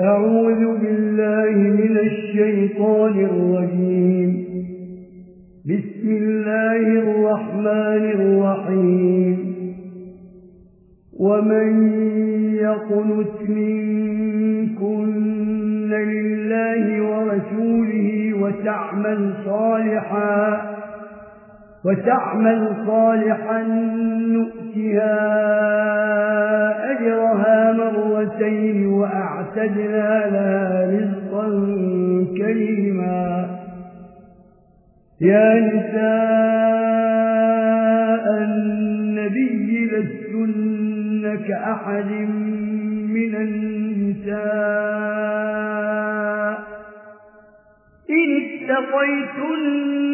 أعوذ بالله من الشيطان الرجيم. بسم الله الرحمن الرحيم. ومن يقنت منكن لله ورسوله وتعمل صالحا وتعمل صالحا نؤتها أجرها مرتين وأعلم وأعتدنا لها رزقا كريما. يا نساء النبي لستن كأحد من النساء. إن اتقيتن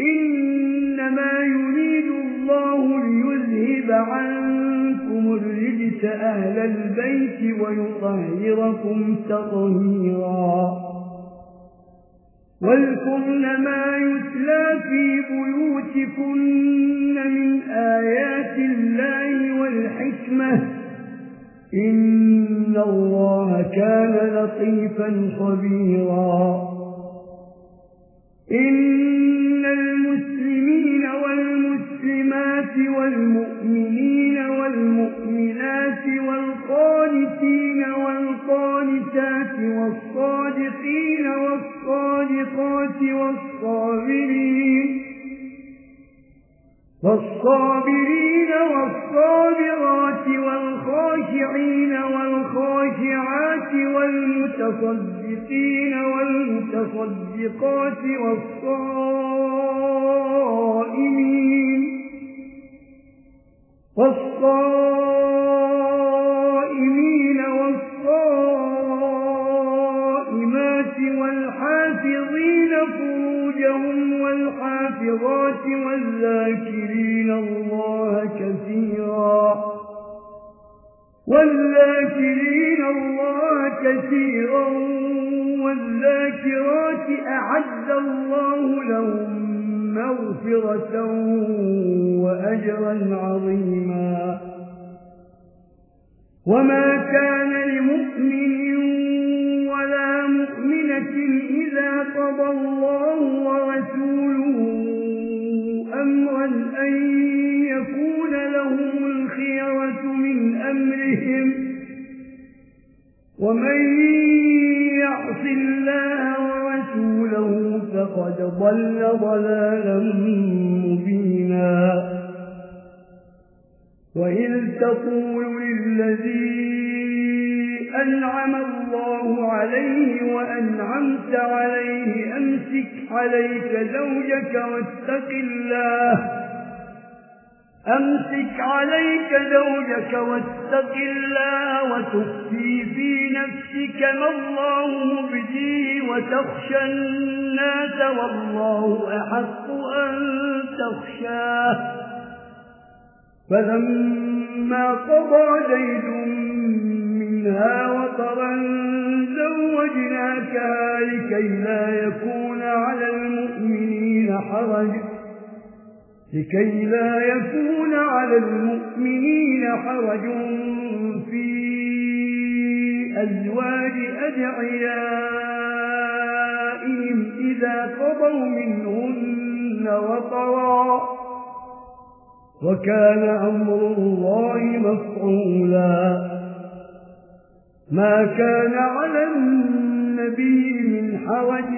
إنما يريد الله ليذهب عنكم الرجس أهل البيت ويطهركم تطهيرا. ولكن ما يتلى في بيوتكن من آيات الله والحكمة إن الله كان لطيفا خبيرا. إن ربك ما الله مبديه وتخشى الناس والله أحق أن تخشاه. فلما قضى جيد منها وطرا زوجناك لكي لا يكون على المؤمنين حرج. لكي لا يكون على المؤمنين حرج في أزواج أدعيائهم إذا قضوا منهن وطرا. وكان أمر الله مفعولا. ما كان على النبي من حوج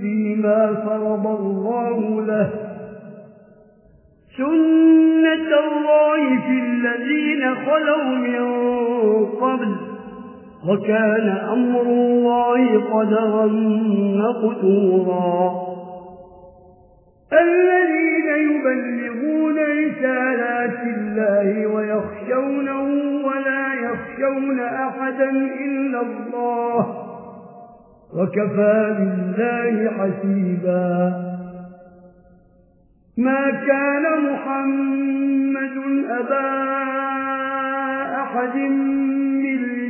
فيما فرض الله له. سنة الله في الذين خلوا من قبل وكان أمر الله قدرا مقتورا الذين يبلغون رسالات الله ويخشونه ولا يخشون أحدا إلا الله وكفى بالله حسيبا. ما كان محمد أبا أحد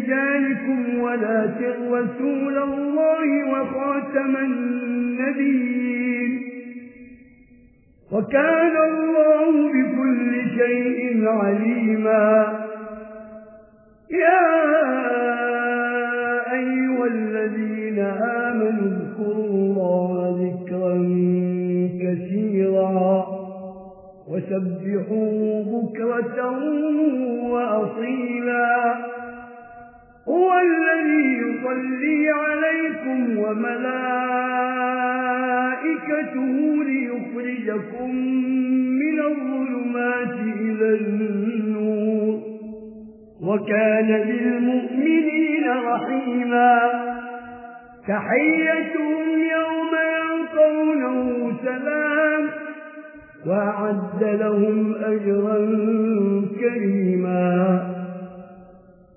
رجالكم ولا رسول الله وخاتم النبيين. وكان الله بكل شيء عليما. يا أيها الذين آمنوا اذكروا الله ذكرا كثيرا وسبحوا بكرة وأصيلا. هو الذي يصلي عليكم وملائكته ليخرجكم من الظلمات إلى النور. وكان للمؤمنين رحيما. تحيتهم يوم يلقونه سلام. وأعد لهم أجرا كريما.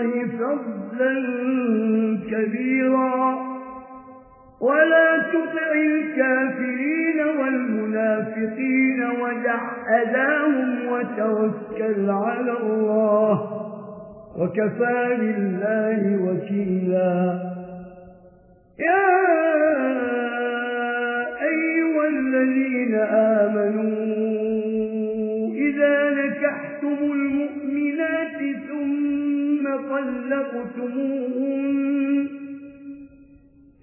الله فضلا كبيرا. ولا تطع الكافرين والمنافقين ودع أذاهم وتوكل على الله وكفى لله وكيلا. يا أيها الذين آمنوا إذا نكحتم المؤمنين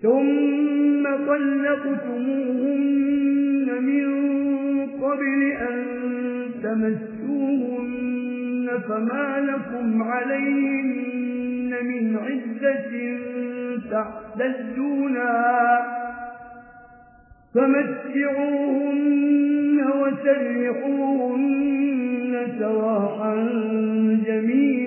ثم طلقتموهن من قبل أن تمسوهن فما لكم عليهن من عزة تعتدونها فمتعوهن وسرحوهن سواحا جميلا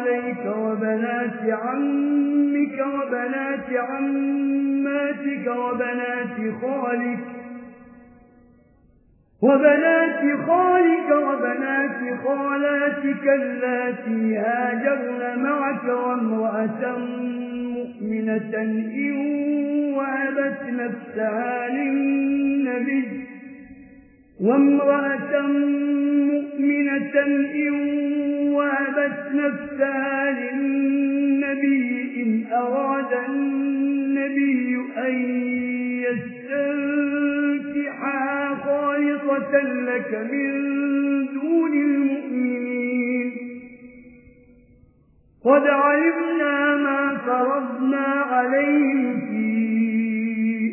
عليك وبنات عمك وبنات عماتك وبنات خالك وبنات خالك وبنات خالاتك التي هاجرن معك وامرأة مؤمنة إن وهبت نفسها للنبي وامرأة مؤمنة إن وابت نفسها للنبي إن أراد النبي أن يستنكحها خالصة لك من دون المؤمنين. قد علمنا ما فرضنا عليه فيه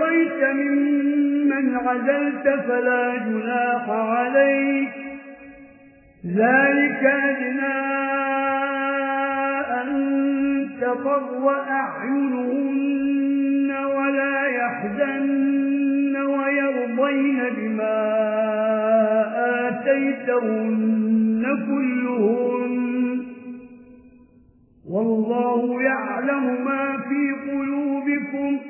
عصيت ممن عدلت فلا جناح عليك ذلك أدنى أن تقر أعينهن ولا يحزن ويرضين بما آتيتهن كلهن والله يعلم ما في قلوبكم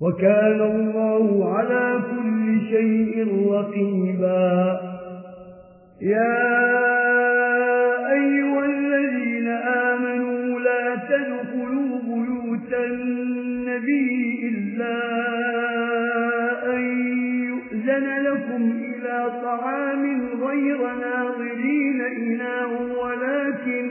وكان الله على كل شيء رقيبا. يا أيها الذين آمنوا لا تدخلوا بيوت النبي إلا أن يؤذن لكم إلى طعام غير ناظرين إله ولكن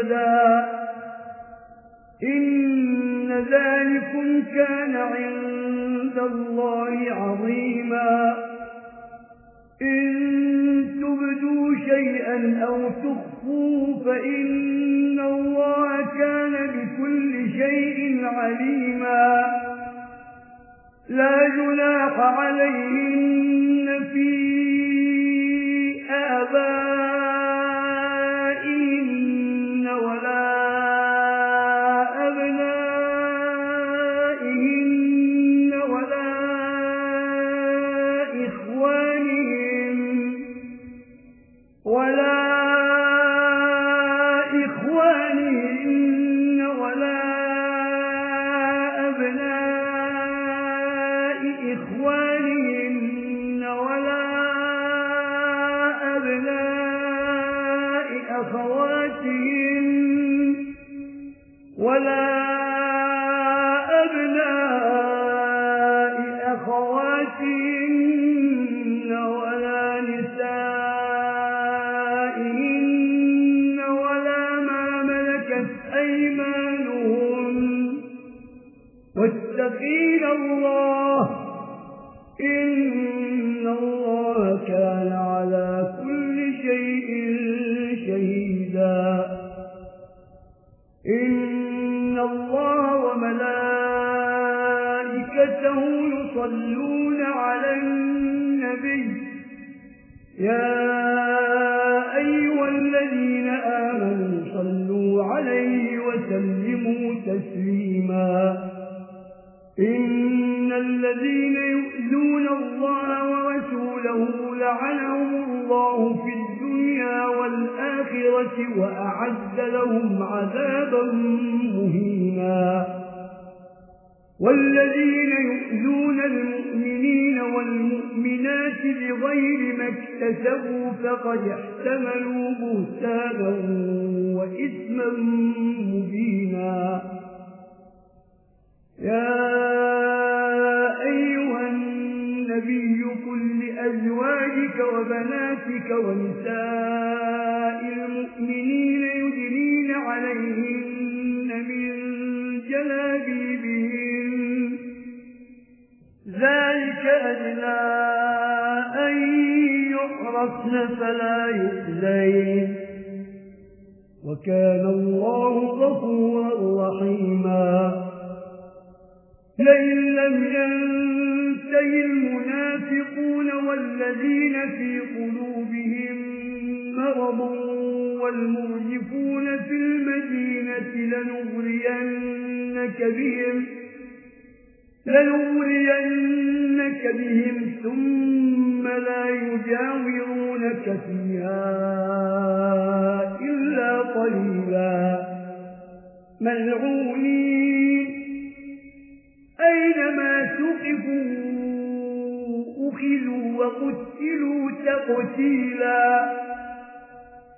أبدا. إن ذلكم كان عند الله عظيما. إن تبدوا شيئا أو تخفوا فإن الله كان بكل شيء عليما. لا جناح عليهن في آبائهم مرضا والمرجفون في المدينة لنغرينك بهم لنغرينك بهم ثم لا يجاورونك فيها إلا قليلا. ملعونين أينما تقفوا أخذوا وقتلوا تقتيلا.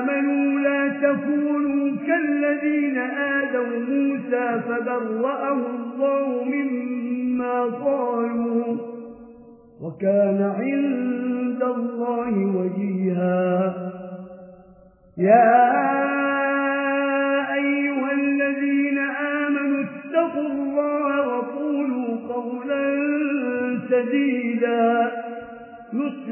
آمنوا لا تكونوا كالذين آذوا موسى فبرأه الله مما قالوا وكان عند الله وجيها يا أيها الذين آمنوا اتقوا الله وقولوا قولا سديدا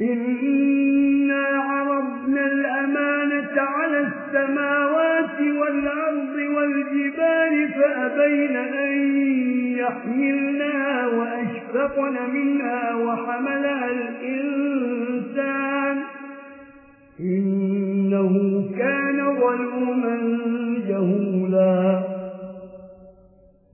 إنا عرضنا الأمانة على السماوات والأرض والجبال فأبين أن يحملناها وأشفقن منها وحملها الإنسان إنه كان ظلوما جهولا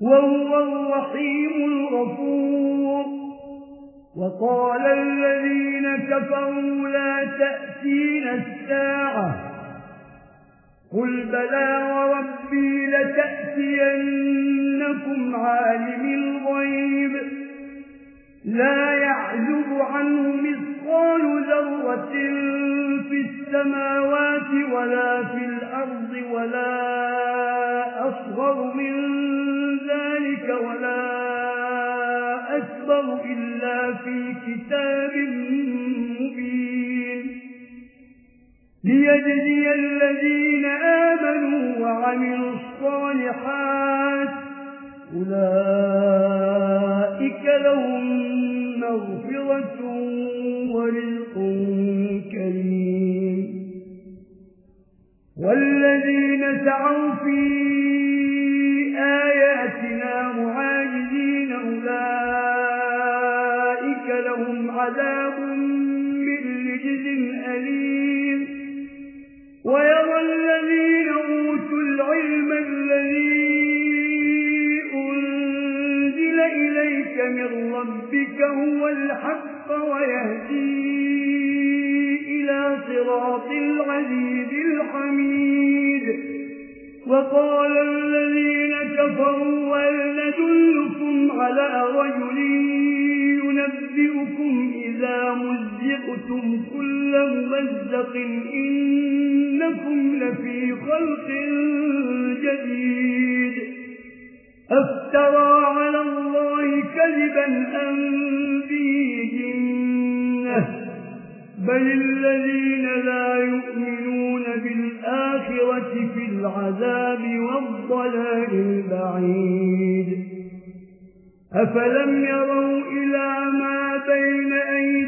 وهو الرحيم الغفور. وقال الذين كفروا لا تأتين الساعة. قل بلى وربي لتأتينكم عالم الغيب. لا يعجب عنه مثقال ذرة في السماوات ولا في الأرض ولا أصغر من في كتاب مبين ليجزي الذين آمنوا وعملوا الصالحات أولئك لهم مغفرة ورزق كريم والذين سعوا فيه عذاب من رجز أليم. ويرى الذين أوتوا العلم الذي أنزل إليك من ربك هو الحق ويهدي إلى صراط العزيز الحميد. وقال الذين كفروا أن ندلكم على رجلين أنتم كل ممزق إنكم لفي خلق جديد. أفترى على الله كذبا أم به بل الذين لا يؤمنون بالآخرة في العذاب والضلال البعيد. أفلم يروا إلى ما بين أيديهم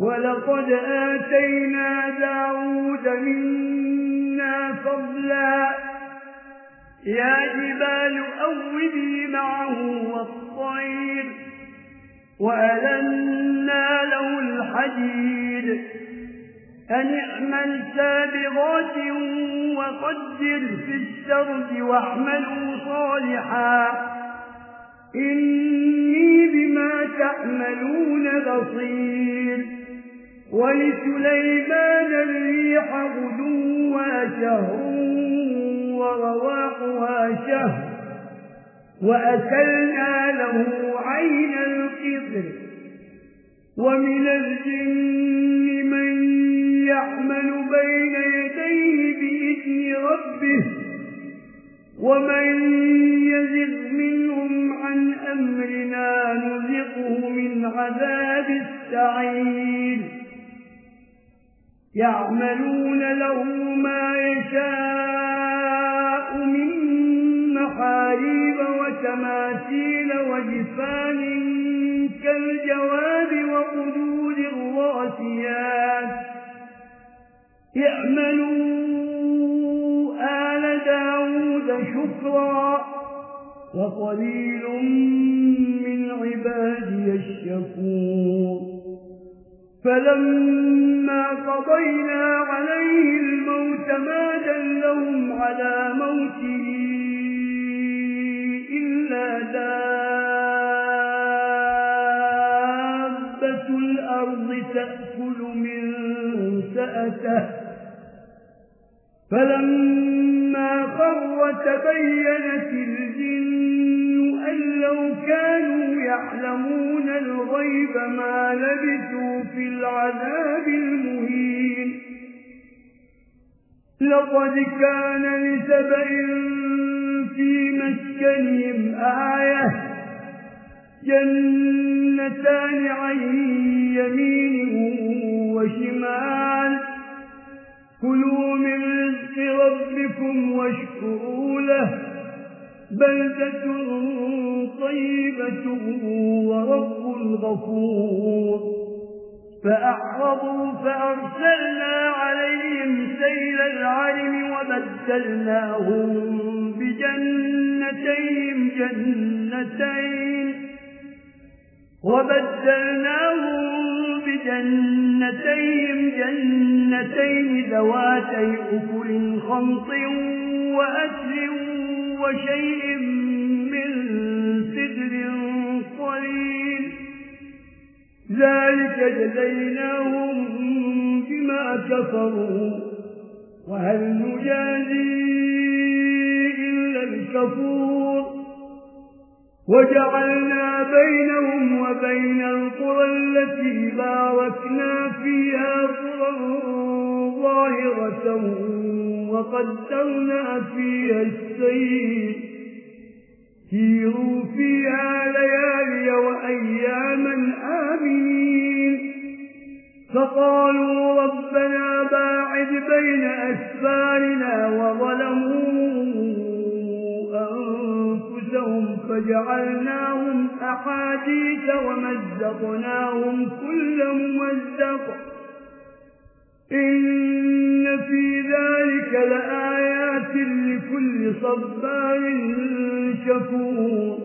ولقد آتينا داود منا فضلا. يا جبال أوبي معه والطير وألنا له الحديد. أن اعمل سابغات وقدر في السرد واحملوا صالحا. إني بما تعملون بصير. ولسليمان الريح غدوها شهر ورواحها شهر وأكلنا له عين القطر ومن الجن من يعمل بين يديه بإذن ربه ومن يزغ منهم عن أمرنا نزقه من عذاب السعير يعملون له ما يشاء من محاريب وتماثيل وجفان كالجواب وقدود الراسيات. اعملوا آل داود شكرا وقليل من عبادي الشكور. فلما قضينا عليه الموت ما دلهم على موته إلا دابة الأرض تأكل من سأته. فلما قر تبينت الجن لو كانوا يعلمون الغيب ما لبثوا في العذاب المهين. لقد كان لسبع في مسكنهم آية. جنتان عن يمين وشمال. كلوا من رزق ربكم واشكروا له. بلدة طيبة ورب غفور. فأعرضوا فأرسلنا عليهم سيل العلم وبدلناهم بجنتين جنتين. وبدلناهم بجنتين جنتين ذواتي أكل خمط وأسل وشيء من سدر قليل. ذلك جزيناهم بما كفروا. وهل نجازي إلا الكفور. وجعلنا بينهم وبين القرى التي باركنا فيها قرى ظاهرة وقدرنا فيها السير. سيروا فيها ليالي وأياما آمين فقالوا ربنا باعد بين أسفارنا وظلموا أنفسهم فجعلناهم أحاديث ومزقناهم كل ممزق. إن في ذلك لآيات لكل صبار شكور.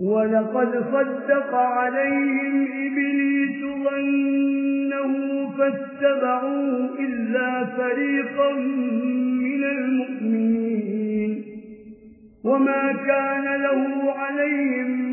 ولقد صدق عليهم إبليس ظنه فاتبعوا إلا فريقا من المؤمنين. وما كان له عليهم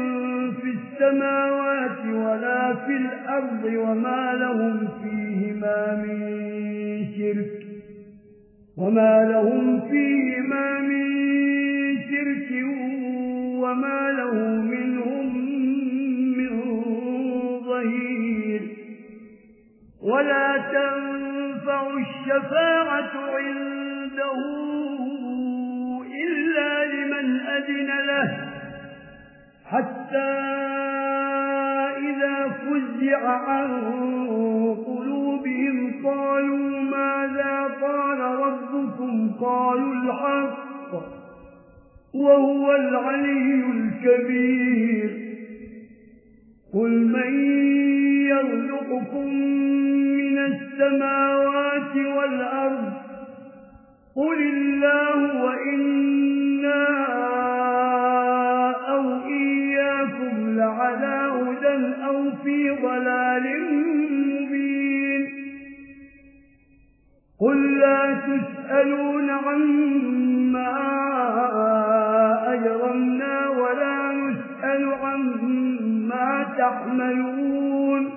السماوات ولا في الأرض وما لهم فيهما من شرك وما لهم فيهما من شرك وما له منهم من ظهير ولا تنفع الشفاعة عنده إلا لمن أذن له حتى رفع عن قلوبهم قالوا ماذا قال ربكم قالوا الحق وهو العلي الكبير قل من يرزقكم من السماوات والأرض قل الله وإن ضلال مبين. قل لا تسألون عما أجرمنا ولا نسأل عما تحملون.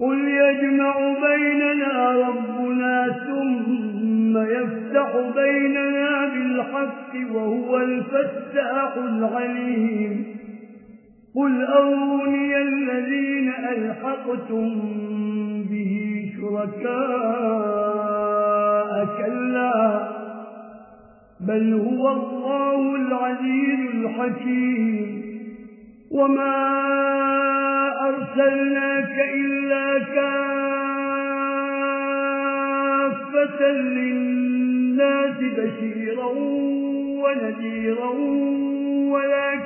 قل يجمع بيننا ربنا ثم يفتح بيننا بالحق وهو الفتاح العليم. قل أولي الذين ألحقتم به شركاء كلا بل هو الله العزيز الحكيم وما أرسلناك إلا كافة للناس بشيرا ونذيرا ولكن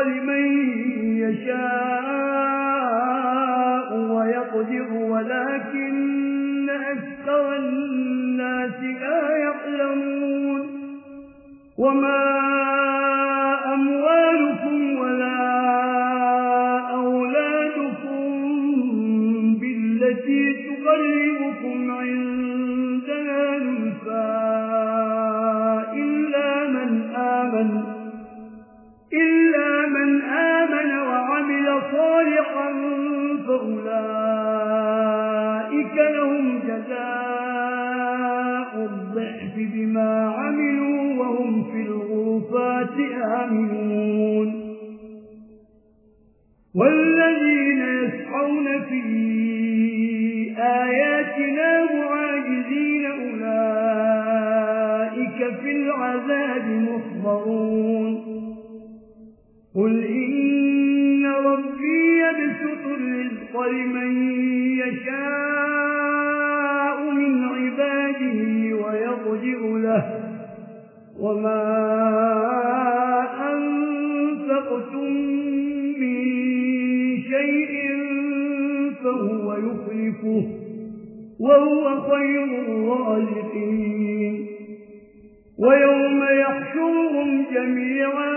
لمن يشاء ويقدر ولكن أكثر الناس لا يعلمون. وما بما عملوا وهم في الغرفات آمنون. والذين يسعون في آياتنا معاجزين أولئك في العذاب مصبرون. قل إن ربي يبسط الرزق لمن وما أنفقتم من شيء فهو يخلفه وهو خير الرازقين ويوم يحشرهم جميعا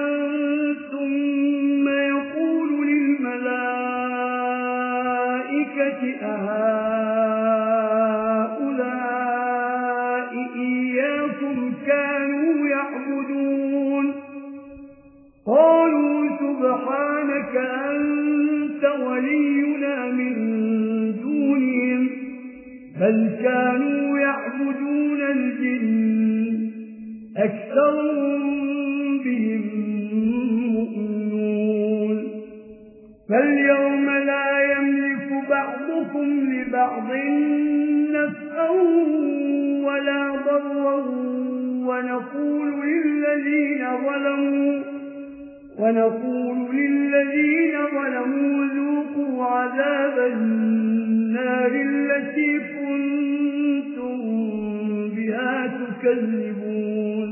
ثم يقول للملائكة أهذا ولينا من دونهم بل كانوا يعبدون الجن أكثر بهم مؤمنون فاليوم لا يملك بعضكم لبعض نفعا ولا ضرا ونقول للذين ظلموا ونقول للذين ظلموا ذوقوا عذاب النار التي كنتم بها تكذبون.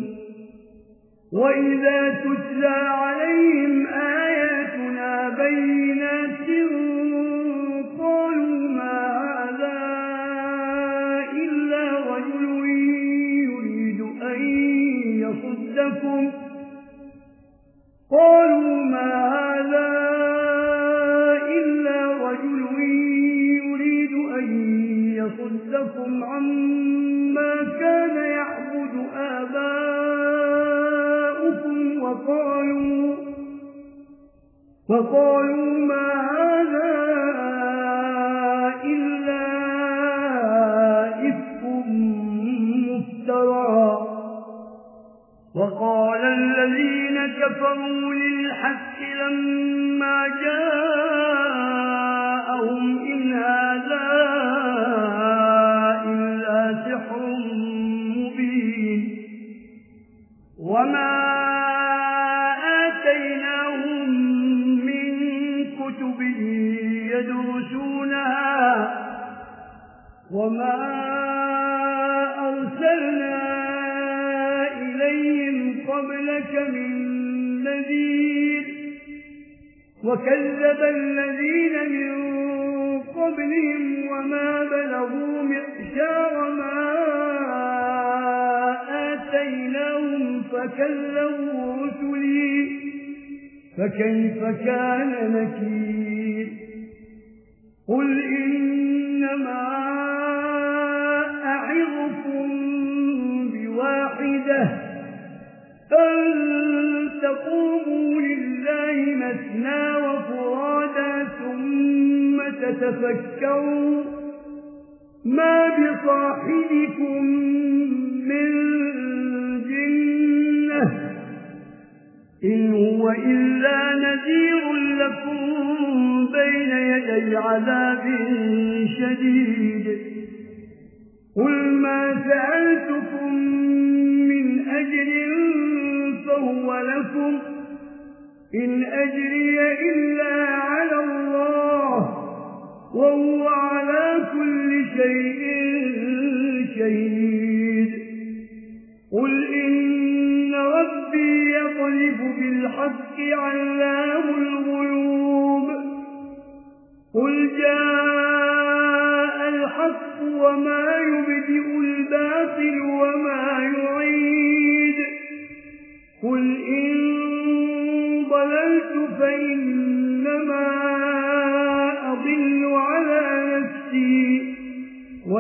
وإذا تتلى على وقالوا ما هذا إلا إفك مفترى. وقال الذين كفروا للحق لما جاءوا وكذب الذين من قبلهم وما بلغوا مئشار ما آتيناهم فكذبوا رسلي فكيف كان نكير قل إنما أعظكم بواحدة أن تقوموا لله مثناه تتفكروا ما بصاحبكم من جنة إن هو إلا نذير لكم بين يدي عذاب شديد قل ما سألتكم من أجل فهو لكم إن أجري إلا وهو على كل شيء شهيد. قل إن ربي يطلب بالحق علام الغيوب. قل جاء الحق وما يبدئ الباطل وما يعيد. قل إن ضللت فإن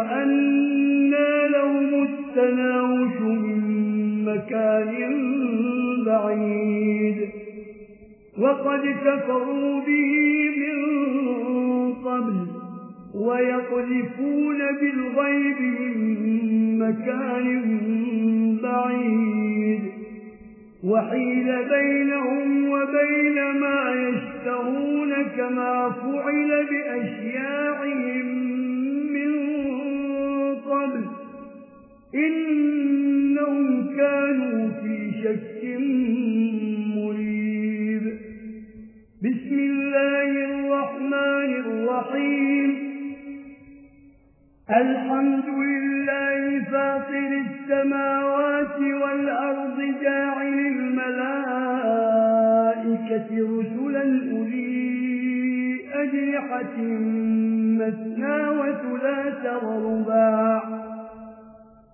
وأنا لهم التناوش من مكان بعيد وقد كفروا به من قبل ويقذفون بالغيب من مكان بعيد وحيل بينهم وبين ما يشترون كما فعل بأشياعهم إنهم كانوا في شك مريب. بسم الله الرحمن الرحيم. الحمد لله فاطر السماوات والأرض جاعل الملائكة رسلا أولي أجلحة مثنى وثلاث ورباع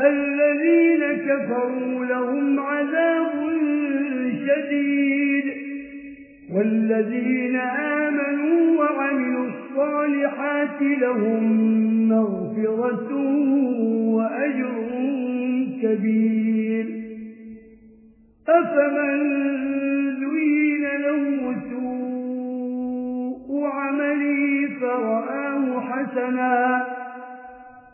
الذين كفروا لهم عذاب شديد والذين آمنوا وعملوا الصالحات لهم مغفرة وأجر كبير أفمن ذين له سوء عملي فرآه حسناً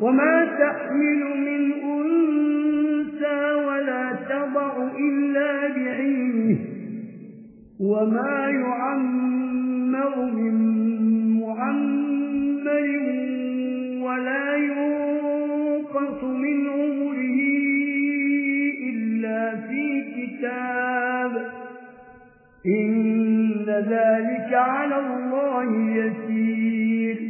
وما تحمل من أنسى ولا تضع إلا بعلمه وما يعمر من معمر ولا ينقص من عمره إلا في كتاب إن ذلك على الله يسير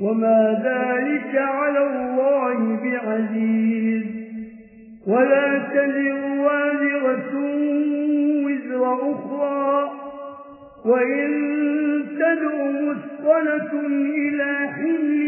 وما ذلك على الله بعزيز ولا تزر وازرة وزر أخرى وإن تدعو مثقلة إلى حمل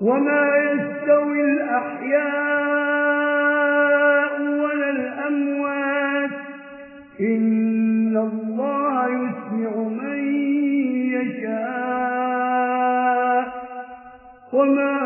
وما يستوي الأحياء ولا الأموات إن الله يسمع من يشاء وما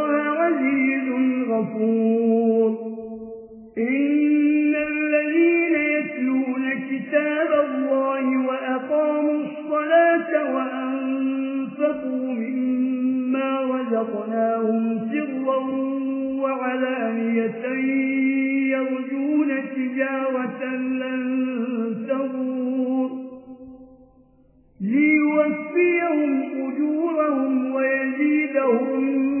غفور إن الذين يتلون كتاب الله وأقاموا الصلاة وأنفقوا مما رزقناهم سرا وعلانية يرجون تجارة لن تغور ليوفيهم أجورهم ويزيدهم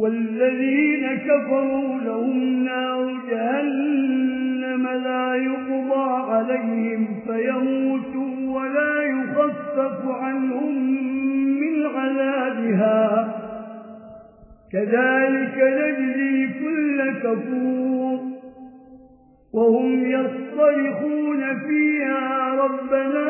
والذين كفروا لهم نار جهنم لا يقضى عليهم فيموتوا ولا يخفف عنهم من عذابها. كذلك نجزي كل كفور. وهم يصطيخون فيها ربنا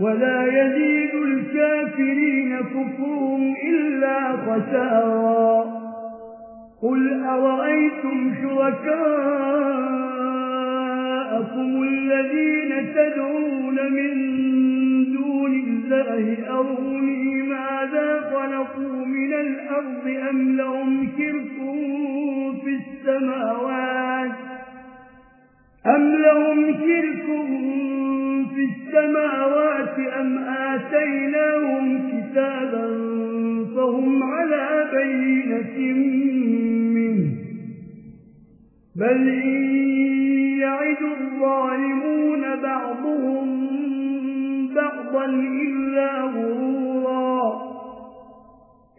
ولا يزيد الكافرين كفرهم إلا خسارا. قل أرأيتم شركاءكم الذين تدعون من دون الله أروني ماذا خلقوا من الأرض أم لهم كرف في السماوات أم لهم شرك في السماوات أم آتيناهم كتابا فهم على بينة منه بل يعد الظالمون بعضهم بعضا إلا غرورا.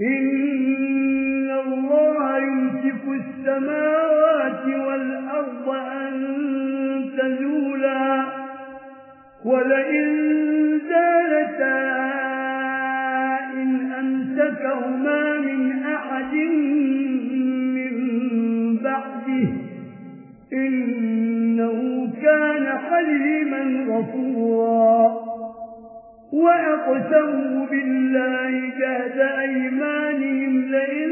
إن الله يمسك السماوات ولئن زالتا إن أمسكهما من أحد من بعده إنه كان حليما غفورا وأقسموا بالله جاد أيمانهم لئن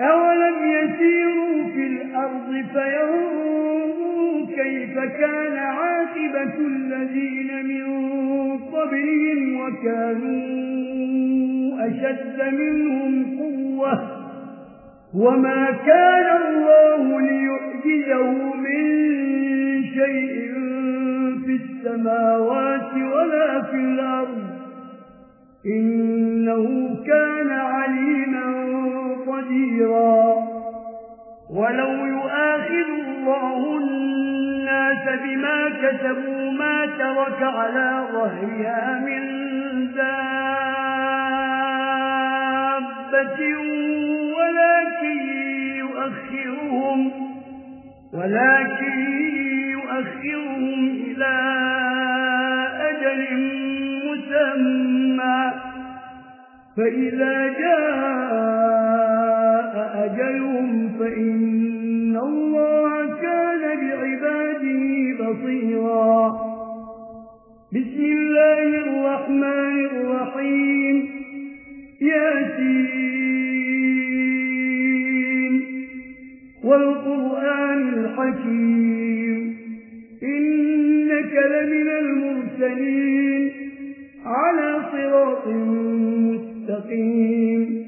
أولم يسيروا في الأرض فينظروا كيف كان عاقبة الذين من قبلهم وكانوا أشد منهم قوة وما كان الله ليؤجزه من شيء في السماوات ولا في الأرض إنه كان عليما قديرا ولو يؤاخذ الله الناس بما كسبوا ما ترك على ظهرها من دابة ولكن يؤخرهم ولكن يؤخرهم إلى أجل مسمى. فإذا جاء أجلهم فإن الله كان بعباده بصيرا. بسم الله الرحمن الرحيم. ياسين والقرآن الحكيم. إنك لمن المرسلين على صراط مستقيم.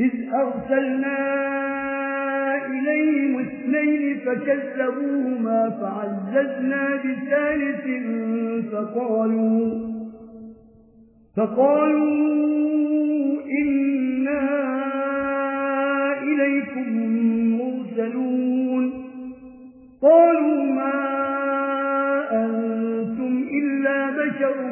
إذ أرسلنا إليهم اثنين فكذبوهما فعززنا بثالث فقالوا فقالوا إنا إليكم مرسلون. قالوا ما أنتم إلا بشر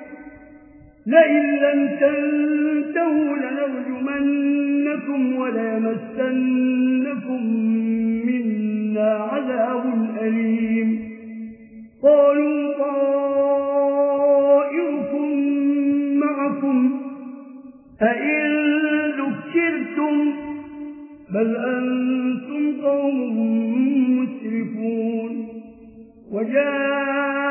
لئن لم تنتهوا لنرجمنكم ولا مسنكم منا عذاب أليم. قالوا طائركم معكم. أئن ذكرتم بل أنتم قوم مسرفون. وجاءوا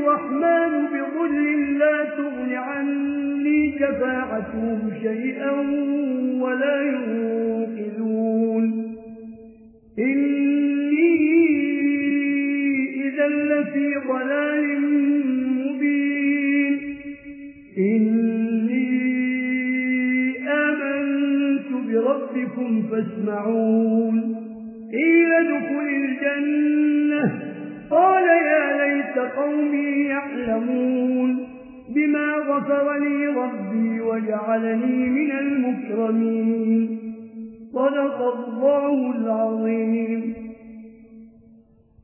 الرحمن بظل لا تغن عني جفاعتهم شيئا ولا ينقذون. إني إذا لفي ضلال مبين. إني آمنت بربكم فاسمعون. إلى دخل الجنة. قال يا ليت قومي يعلمون بما غفر لي ربي وجعلني من المكرمين. صدق الله العظيم.